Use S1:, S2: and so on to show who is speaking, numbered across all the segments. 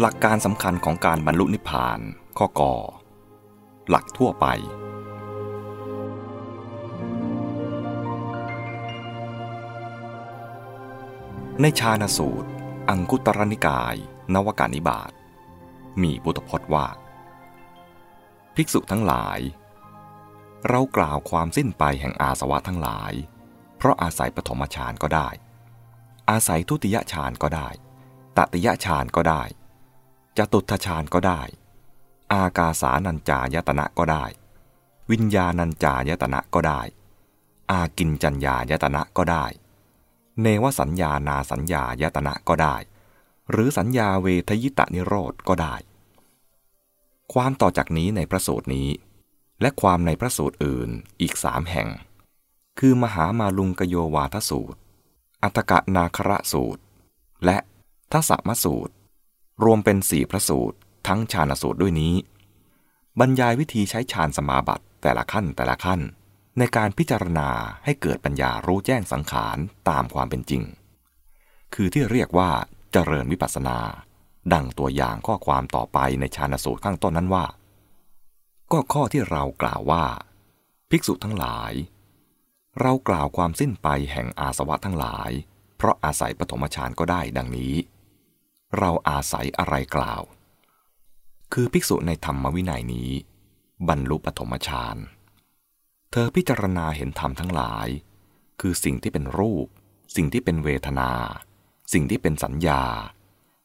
S1: หลักการสำคัญของการบรรลุนิพพาน ข้อกอหลักทั่วไป ในชาณสูตร อังคุตรนิกาย นวการนิบาตมีพุทธพจน์ว่า ภิกษุทั้งหลาย เรากล่าวความสิ้นไปแห่งอาสวะทั้งหลาย เพราะอาศัยปฐมฌานก็ได้ อาศัยทุติยฌานก็ได้ตติยฌานก็ได้ จตุทฌานก็ได้ อากาสานัญจายตนะก็ได้ วิญญาณัญจายตนะก็ได้ อากินจัญญายตนะก็ได้ เนวสัญญานาสัญญายตนะก็ได้ หรือสัญญาเวทยิตานิโรธก็ได้ ความต่อจากนี้ในพระสูตรนี้ และความในพระสูตรอื่นอีกสามแห่ง คือมหามาลุงกโยวาทสูตร อัตกะนาคระสูตร และทัศมสูตร รวมเป็นสี่พระสูตร ทั้งฌานสูตรด้วยนี้ บรรยายวิธีใช้ฌานสมาบัติแต่ละขั้นแต่ละขั้น ในการพิจารณาให้เกิดปัญญารู้แจ้งสังขารตามความเป็นจริง คือที่เรียกว่าเจริญวิปัสสนา ดังตัวอย่างข้อความต่อไปในฌานสูตรข้างต้นนั้นว่า ก็ข้อที่เรากล่าวว่า ภิกษุทั้งหลาย เรากล่าวความสิ้นไปแห่งอาสวะทั้งหลาย เพราะอาศัยปฐมฌานก็ได้ดังนี้ เราอาศัยอะไรกล่าว คือภิกษุในธรรมวินัยนี้ บรรลุปฐมฌาน เธอพิจารณาเห็นธรรมทั้งหลาย คือสิ่งที่เป็นรูป สิ่งที่เป็นเวทนา สิ่งที่เป็นสัญญา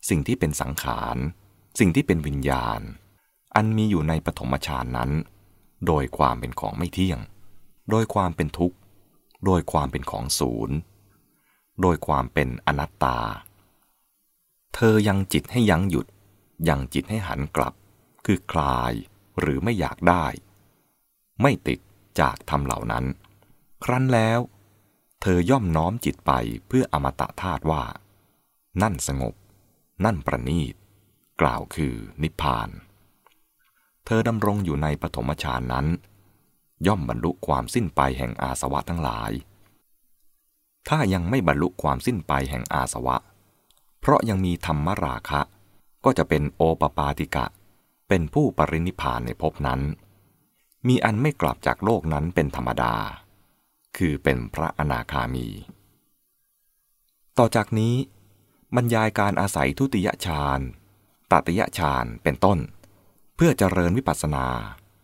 S1: สิ่งที่เป็นสังขาร สิ่งที่เป็นวิญญาณ อันมีอยู่ในปฐมฌานนั้น โดยความเป็นของไม่เที่ยง โดยความเป็นทุกข์ โดยความเป็นของศูนย์ โดยความเป็นอนัตตา เธอยังจิตให้ยังหยุด ยังจิตให้หันกลับ คือคลายหรือไม่อยากได้ ไม่ติดจากธรรมเหล่านั้น ครั้นแล้ว เธอย่อมน้อมจิตไปเพื่ออมตะธาตุว่า นั่นสงบ นั่นประณีต กล่าวคือนิพพาน เธอดำรงอยู่ในปฐมฌานนั้น ย่อมบรรลุความสิ้นไปแห่งอาสวะทั้งหลาย ถ้ายังไม่บรรลุความสิ้นไปแห่งอาสวะ เพราะยังมีธรรมราคะ ก็จะเป็นโอปปาติกะ เป็นผู้ปรินิพานในภพนั้น มีอันไม่กลับจากโลกนั้นเป็นธรรมดา คือเป็นพระอนาคามี ต่อจากนี้ บรรยายการอาศัยทุติยฌานตติยฌานเป็นต้น เพื่อเจริญวิปัสสนา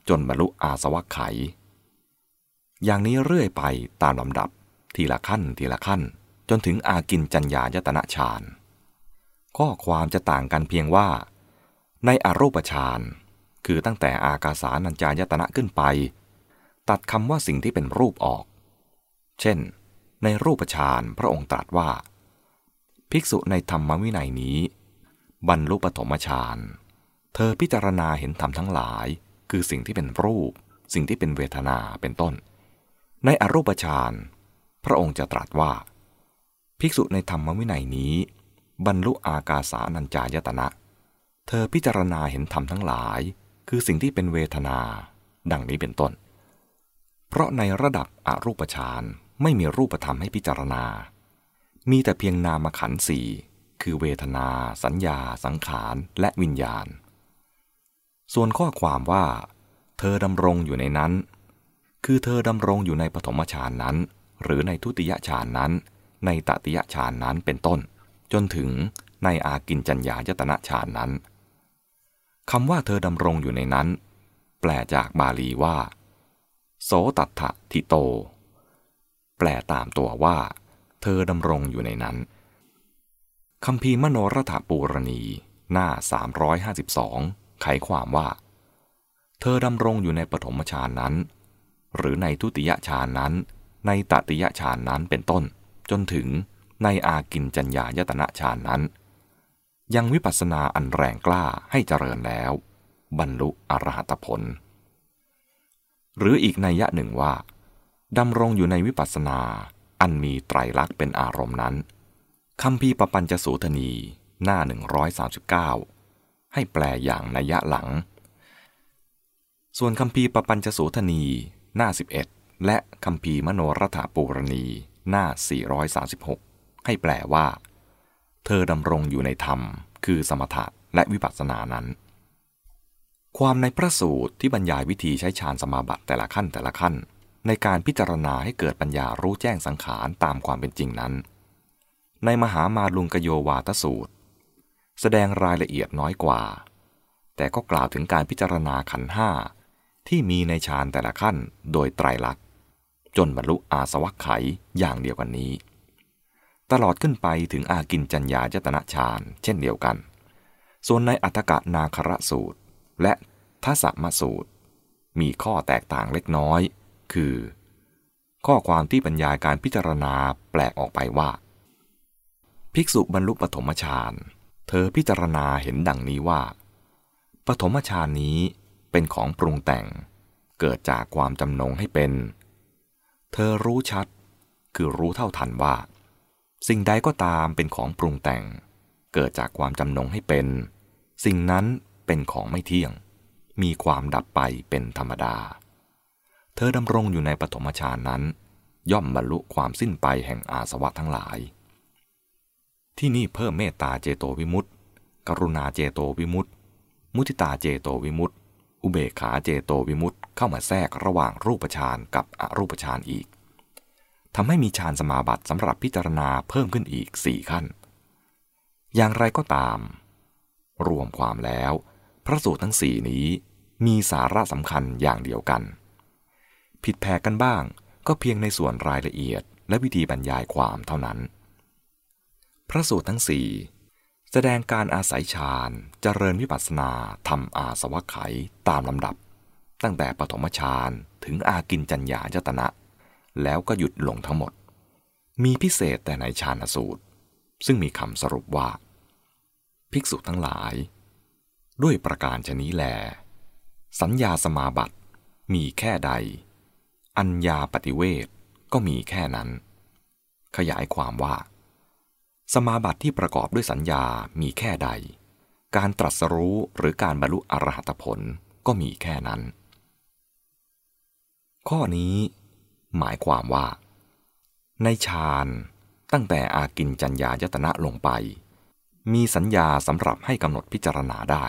S1: จนบรรลุอาสวัคไข อย่างนี้เรื่อยไปตามลำดับทีละขั้นทีละขั้น จนถึงอากินจัญญายตนะฌาน ข้อความจะต่างกันเพียงว่า ในอรูปฌานคือตั้งแต่อากาสานัญจายตนะขึ้นไป ตัดคำว่าสิ่งที่เป็นรูปออก เช่น ในรูปฌานพระองค์ตรัสว่า ภิกษุในธรรมวินัยนี้ บรรลุปฐมฌานเธอพิจารณาเห็นธรรมทั้งหลาย คือสิ่งที่เป็นรูป สิ่งที่เป็นเวทนาเป็นต้น ในอรูปฌานพระองค์จะตรัสว่า ภิกษุในธรรมวินัยนี้ บรรลุอากาสานัญจายตนะ เธอพิจารณาเห็นธรรมทั้งหลาย คือสิ่งที่เป็นเวทนา ดังนี้เป็นต้น เพราะในระดับอรูปฌานไม่มีรูปธรรมให้พิจารณา มีแต่เพียงนามขันธ์สี่คือเวทนา สัญญา สังขารและวิญญาณ ส่วนข้อความว่า เธอดำรงอยู่ในนั้น คือเธอดำรงอยู่ในปฐมฌานนั้น หรือในทุติยฌานนั้น ในตติยฌานนั้นเป็นต้น จนถึงในอากินจัญญายตนะฌานนั้นคำว่าเธอดำรงอยู่ในนั้น แปลจากบาลีว่า โสตัทะทิโต แปลตามตัวว่า เธอดำรงอยู่ในนั้นคำพีมโนรถปูรณี หน้า 352 ไขความว่า เธอดำรงอยู่ในปฐมฌานนั้น หรือในทุติยฌานนั้น ในตติยฌานนั้นเป็นต้น จนถึง ในอากินจัญญายตนะฌานนั้น ยังวิปัสสนาอันแรงกล้าให้เจริญแล้ว บรรลุอรหัตผล หรืออีกนัยยะหนึ่งว่าดำรงอยู่ในวิปัสสนาอันมีไตรลักษณ์เป็นอารมณ์นั้นคำพีปปัญจสูทนีหน้า 139 ให้แปลอย่างนัยยะหลัง ส่วนคำพีปปัญจสูทนีหน้า 11 และคำพีมโนรถปูรณีหน้า 436 ให้แปลว่า เธอดำรงอยู่ในธรรม คือสมถะและวิปัสสนานั้น ความในพระสูตรที่บรรยายวิธีใช้ฌานสมาบัติแต่ละขั้นแต่ละขั้น ในการพิจารณาให้เกิดปัญญารู้แจ้งสังขารตามความเป็นจริงนั้น ในมหามาลุงกโยวาทสูตร แสดงรายละเอียดน้อยกว่า แต่ก็กล่าวถึงการพิจารณาขันห้าที่มีในฌานแต่ละขั้นโดยไตรลักษณ์จนบรรลุอาสวัคไขอย่างเดียวกันนี้ ตลอดขึ้นไปถึงอากินจัญญายตนะฌานเช่นเดียวกัน ส่วนในอัตกะนาคระสูตร และทัศมสูตร มีข้อแตกต่างเล็กน้อย คือ ข้อความที่บรรยายการพิจารณาแปลกออกไปว่า ภิกษุบรรลุปฐมฌานเธอพิจารณาเห็นดังนี้ว่า ปฐมฌานนี้เป็นของปรุงแต่ง เกิดจากความจำนงให้เป็น เธอรู้ชัด คือรู้เท่าทันว่า สิ่งใดก็ตามเป็นของปรุงแต่ง เกิดจากความจำนงให้เป็น สิ่งนั้นเป็นของไม่เที่ยง มีความดับไปเป็นธรรมดา เธอดำรงอยู่ในปฐมฌานนั้น ย่อมบรรลุความสิ้นไปแห่งอาสวะทั้งหลาย ที่นี่เพิ่มเมตตาเจโตวิมุตติ กรุณาเจโตวิมุตติ มุติตาเจโตวิมุตติ อุเบขาเจโตวิมุตต์เข้ามาแทรกระหว่างรูปฌานกับอรูปฌานอีก ทำให้มีฌานสมาบัติสำหรับพิจารณาเพิ่มขึ้นอีกสี่ขั้น อย่างไรก็ตาม รวมความแล้ว พระสูตรทั้งสี่นี้มีสาระสำคัญอย่างเดียวกัน ผิดแผกกันบ้างก็เพียงในส่วนรายละเอียดและวิธีบรรยายความเท่านั้น พระสูตรทั้งสี่แสดงการอาศัยฌานเจริญวิปัสสนาทำอาสวะไขตามลำดับ ตั้งแต่ปฐมฌานถึงอากินจัญญายตนะ แล้วก็หยุดลงทั้งหมด มีพิเศษแต่ในฌานสูตร ซึ่งมีคำสรุปว่า ภิกษุทั้งหลาย ด้วยประการชนี้แล สัญญาสมาบัติมีแค่ใด อัญญาปฏิเวทก็มีแค่นั้น ขยายความว่า สมาบัติที่ประกอบด้วยสัญญามีแค่ใด การตรัสรู้หรือการบรรลุอรหัตผลก็มีแค่นั้น ข้อนี้ หมายความว่า ในฌานตั้งแต่อากินจัญญายตนะลงไป มีสัญญาสำหรับให้กำหนดพิจารณาได้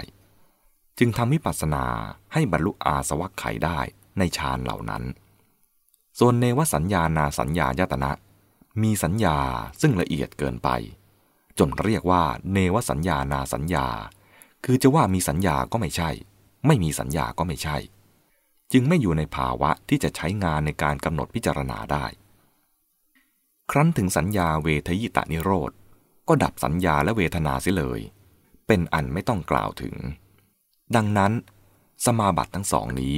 S1: จึงทำวิปัสสนาให้บรรลุอาสวัคไขได้ในฌานเหล่านั้น ส่วนเนวสัญญานาสัญญายตนะ มีสัญญาซึ่งละเอียดเกินไป จนเรียกว่าเนวสัญญานาสัญญา คือจะว่ามีสัญญาก็ไม่ใช่ ไม่มีสัญญาก็ไม่ใช่ จึงไม่อยู่ในภาวะที่จะใช้งานในการกำหนดพิจารณาได้ ครั้นถึงสัญญาเวทยิตานิโรธ ก็ดับสัญญาและเวทนาเสียเลย เป็นอันไม่ต้องกล่าวถึง ดังนั้น สมาบัติทั้งสองนี้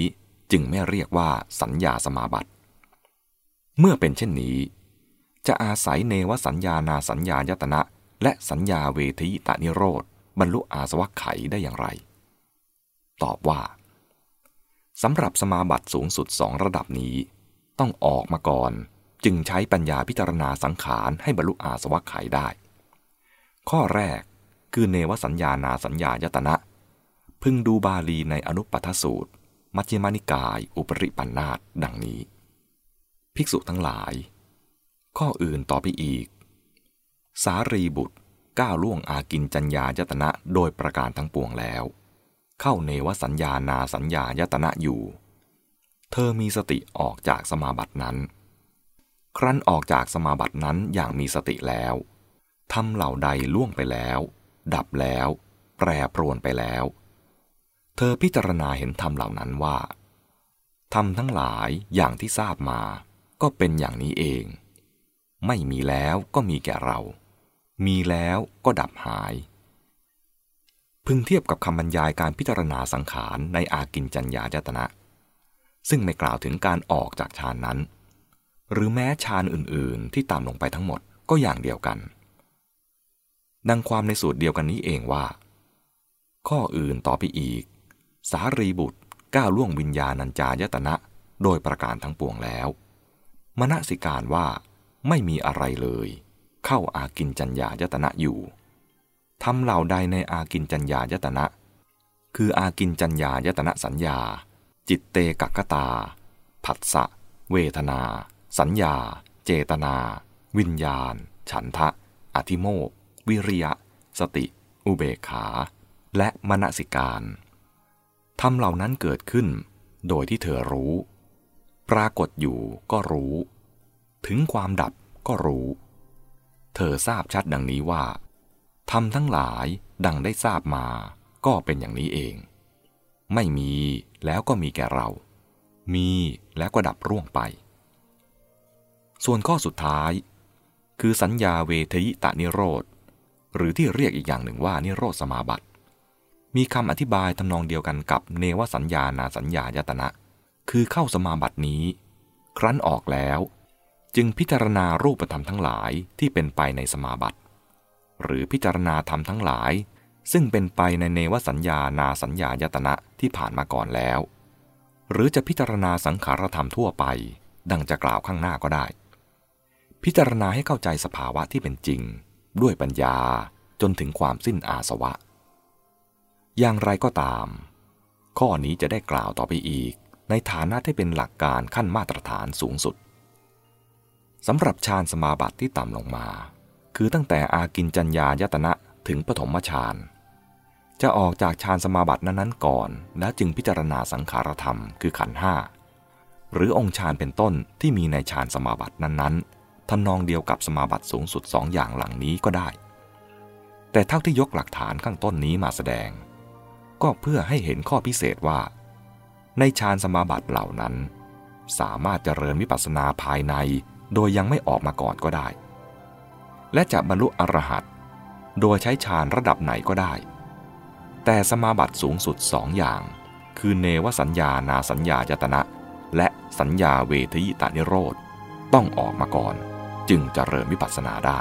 S1: จึงไม่เรียกว่าสัญญาสมาบัติ เมื่อเป็นเช่นนี้ จะอาศัยเนวสัญญานาสัญญายตนะและสัญญาเวทีตานิโรธบรรลุอาสวัคไขได้อย่างไร ตอบว่า สำหรับสมาบัติสูงสุดสองระดับนี้ ต้องออกมาก่อน จึงใช้ปัญญาพิจารณาสังขารให้บรรลุอาสวัคไขได้ ข้อแรกคือเนวสัญญานาสัญญายตนะ พึงดูบาลีในอนุปัฏสูตร มัชฌิมานิกาย อุปริปันธาตดังนี้ ภิกษุทั้งหลาย ข้ออื่นต่อไปอีก สารีบุตรก้าวล่วงอากินจัญญายตนะโดยประการทั้งปวงแล้ว เข้าเนวสัญญานาสัญญายตนะอยู่ เธอมีสติออกจากสมาบัตินั้น ครั้นออกจากสมาบัตินั้นอย่างมีสติแล้วทำเหล่าใดล่วงไปแล้ว ดับแล้ว แปรปรวนไปแล้ว เธอพิจารณาเห็นธรรมเหล่านั้นว่าธรรมทั้งหลายอย่างที่ทราบมาก็เป็นอย่างนี้เอง ไม่มีแล้วก็มีแก่เรา มีแล้วก็ดับหาย พึงเทียบกับคำบรรยายการพิจารณาสังขารในอากินจัญญาจตนะ ซึ่งไม่กล่าวถึงการออกจากฌานนั้น หรือแม้ฌานอื่นๆ ที่ตามลงไปทั้งหมดก็อย่างเดียวกัน ดังความในสูตรเดียวกันนี้เองว่า ข้ออื่นต่อไปอีก สารีบุตรก้าวล่วงวิญญาณัญจายตนะ โดยประการทั้งปวงแล้ว มณสิการว่าไม่มีอะไรเลย เข้าอากินจัญญายตนะอยู่ ทำเหล่าใดในอากินจัญญายตนะ คืออากินจัญญายตนะสัญญา จิตเตกักตา ผัสสะ เวทนา สัญญา เจตนา วิญญาณ ฉันทะ อธิโมก วิริยะ สติ อุเบกขา และมณสิการทำเหล่านั้นเกิดขึ้น โดยที่เธอรู้ ปรากฏอยู่ก็รู้ ถึงความดับก็รู้ เธอทราบชัดดังนี้ว่า ทำทั้งหลายดังได้ทราบมาก็เป็นอย่างนี้เอง ไม่มีแล้วก็มีแก่เรา มีแล้วก็ดับร่วงไป ส่วนข้อสุดท้าย คือสัญญาเวทยิตานิโรธ หรือที่เรียกอีกอย่างหนึ่งว่านิโรธสมาบัติ มีคำอธิบายทำนองเดียวกันกับเนวสัญญานาสัญญายตนะ คือเข้าสมาบัตินี้ ครั้นออกแล้ว จึงพิจารณารูปธรรมทั้งหลายที่เป็นไปในสมาบัติ หรือพิจารณาธรรมทั้งหลาย ซึ่งเป็นไปในเนวสัญญานาสัญญายตนะที่ผ่านมาก่อนแล้ว หรือจะพิจารณาสังขารธรรมทั่วไป ดังจะกล่าวข้างหน้าก็ได้ พิจารณาให้เข้าใจสภาวะที่เป็นจริง ด้วยปัญญาจนถึงความสิ้นอาสวะ อย่างไรก็ตาม ข้อนี้จะได้กล่าวต่อไปอีก ในฐานะที่เป็นหลักการขั้นมาตรฐานสูงสุดสำหรับฌานสมาบัติที่ต่ำลงมา คือตั้งแต่อากินจัญญายตนะถึงปฐมฌานจะออกจากฌานสมาบัตินั้นๆก่อน แล้วจึงพิจารณาสังขารธรรมคือขันห้าหรือองค์ฌานเป็นต้นที่มีในฌานสมาบัตินั้นๆทำนองเดียวกับสมาบัติสูงสุดสองอย่างหลังนี้ก็ได้ แต่เท่าที่ยกหลักฐานข้างต้นนี้มาแสดง ก็เพื่อให้เห็นข้อพิเศษว่า ในฌานสมาบัติเหล่านั้น สามารถเจริญวิปัสสนาภายในโดยยังไม่ออกมาก่อนก็ได้ และจะบรรลุอรหัตโดยใช้ฌานระดับไหนก็ได้ แต่สมาบัติสูงสุดสองอย่าง คือเนวสัญญานาสัญญายตนะ และสัญญาเวทยิตานิโรธ ต้องออกมาก่อน จึงจะเริ่มวิปัสสนาได้